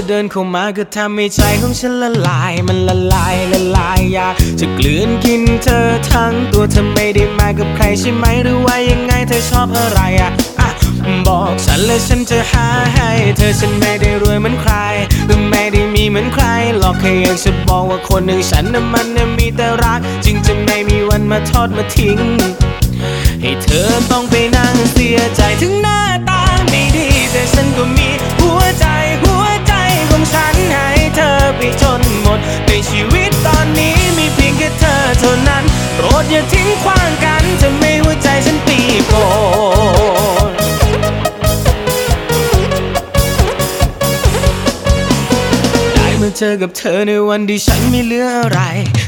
อเดินเข้ามาก็ทำให้ใจของฉันละลาย มันละลายละลายอยากจะกลืนกินเธอทั้งตัวเธอไม่ได้มากับใครใช่ไหมหรือว่ายังไงเธอชอบอะไรอะอะบอกฉันและฉันจะหาให้ เธอฉันไม่ได้รวยเหมือนใครหรือไม่ได้มีเหมือนใครหรอกแค่อยากจะบอกว่าคนหนึ่งฉันน่ะมันน่ะมีแต่รัก จึงจะไม่มีวันมาทอดมาทิ้ง ให้เธอต้องไปนั่งเสียใจถึงหน้า เท่านั้น โปรดอย่าทิ้งขว้างกันจะไม่หัวใจฉันตีโกนได้มาเจอกับเธอในวันที่ฉันไม่เหลืออะไร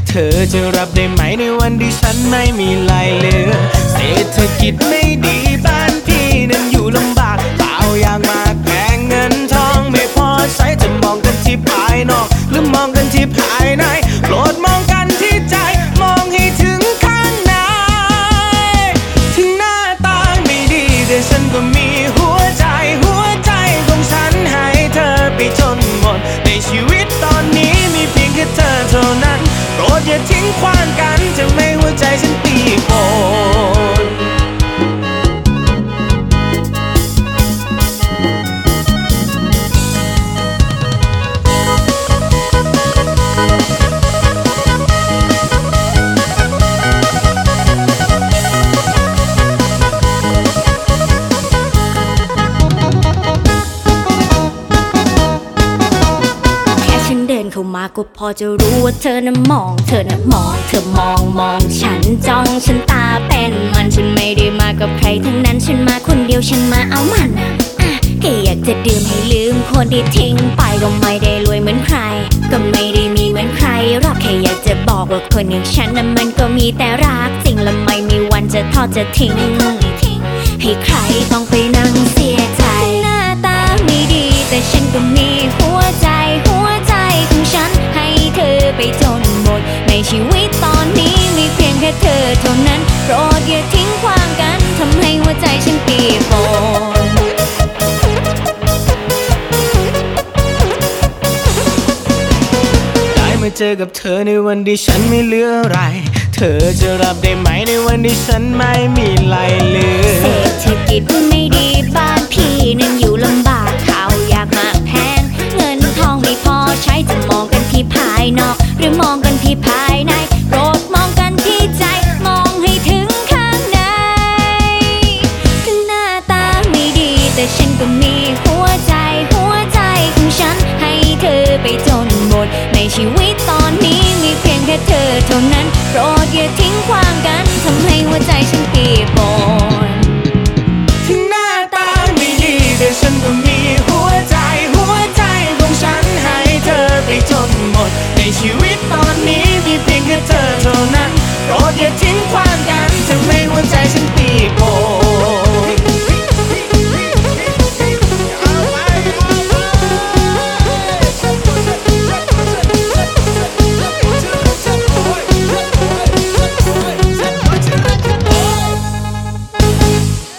เธอจะรับได้ไหมในวันที่ฉันไม่มีลายเหลือ เศรษฐกิจไม่ดีบ้า โปามาก็พอจะรู้ว่าเธอน่ะมอง เธอน่ะมอง เธอมองมองฉันจ้องฉันตาเป็นมันฉันไม่ได้มากับใครทั้งนั้นฉันมาคนเดียวฉันมาเอามันอะแค่อยากจะดื่มให้ลืมคนที่ทิ้งไปก็ไม่ได้รวยเหมือนใคร ก็ไม่ได้มีเหมือนใครหรอกแค่อยากจะบอกว่าคนอย่างฉันน่ะมันก็มีแต่รักจริงและไม่มีวันจะทอดจะทิ้งให้ใครต้องไป นั้นโปรดอย่าทิ้งขว้างกันทำให้หัวใจฉันปียกฝนได้มาเจอกับเธอในวันที่ฉันไม่เหลืออะไร เธอจะรับได้ไหมในวันที่ฉันไม่มีไรเหลือเศรษฐกิจไม่ดีบ้านพี่นั้น จนหมด ในชีวิตตอนนี้มีเพียงแค่เธอเท่านั้น โปรดอย่าทิ้งความกันทำให้หัวใจฉันปีบ